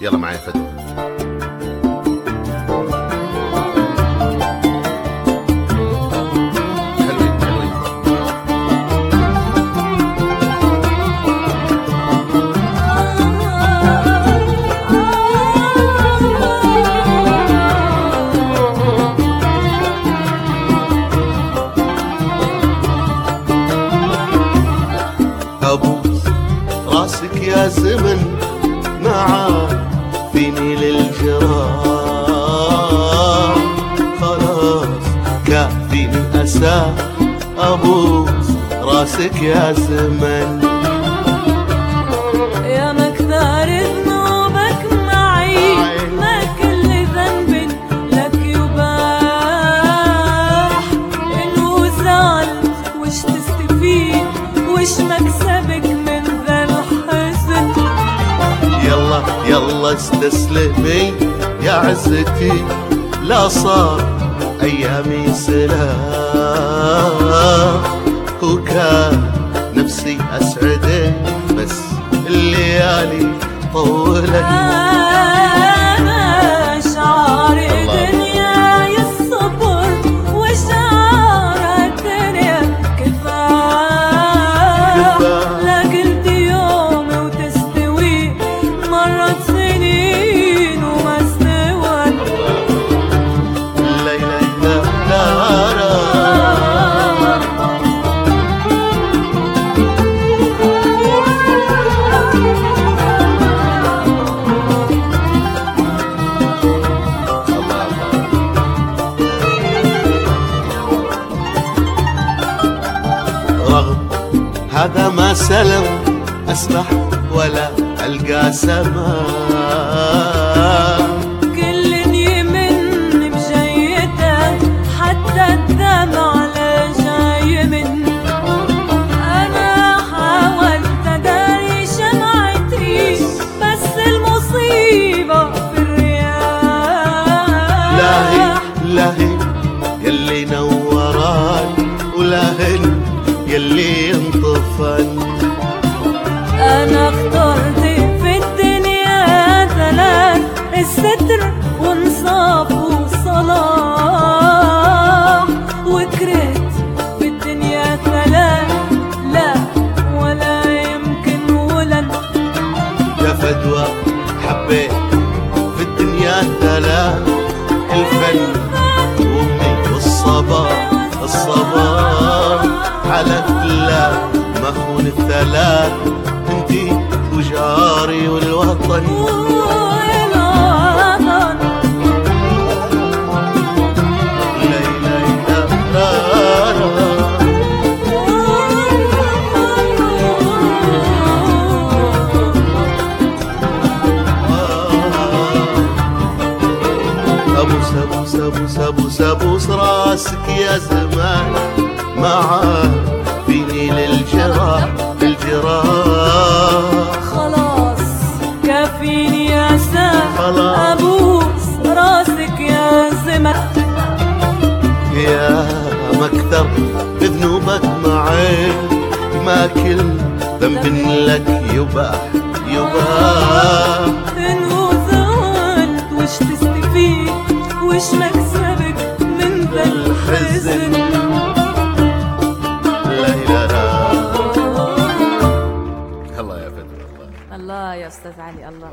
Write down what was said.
يلا معي فدوى أبوس راسك يا زمن معاه فيني للجراح خلاص كافيني اسى أبوس راسك يا زمن. يلا استسلمي يا عزتي لا صار أيامي سلام وكان نفسي أسعدك بس الليالي طولت. هذا ما سلم اسمح ولا ألقى سماء كل يمن بجيته حتى الدمع لا جاي الرياح. لاهي لاهي يلي انطفن أنا اخترت في الدنيا ثلاث الستر وانصاف وصلاح. وكرهت في الدنيا ثلاث لا ولا يمكن ولن. يا فدوى حبيت في الدنيا ثلاث الفن وامي والصباح الصباح على خون الثلاث انتي وجاري والوطن. أبوس راسك يا زمان. معاه للجراح الجراح خلاص كافيني يا سام. أبوس راسك يا زمن. يا مكثر بذنوبك معي ما كل ذنب لك يباح يباح. وش تستفيد؟ وش مكسبك من ذا الحزن؟ أستاذ علي الله.